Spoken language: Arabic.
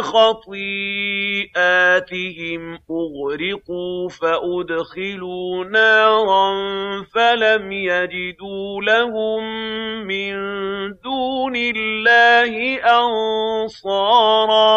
خَطِيئَاتِهِمْ أُغْرِقُوا فَأُدْخِلُوا نَارًا فَلَمْ يَجِدُوا لَهُم مِّن دُونِ اللَّهِ أَنصَارًا.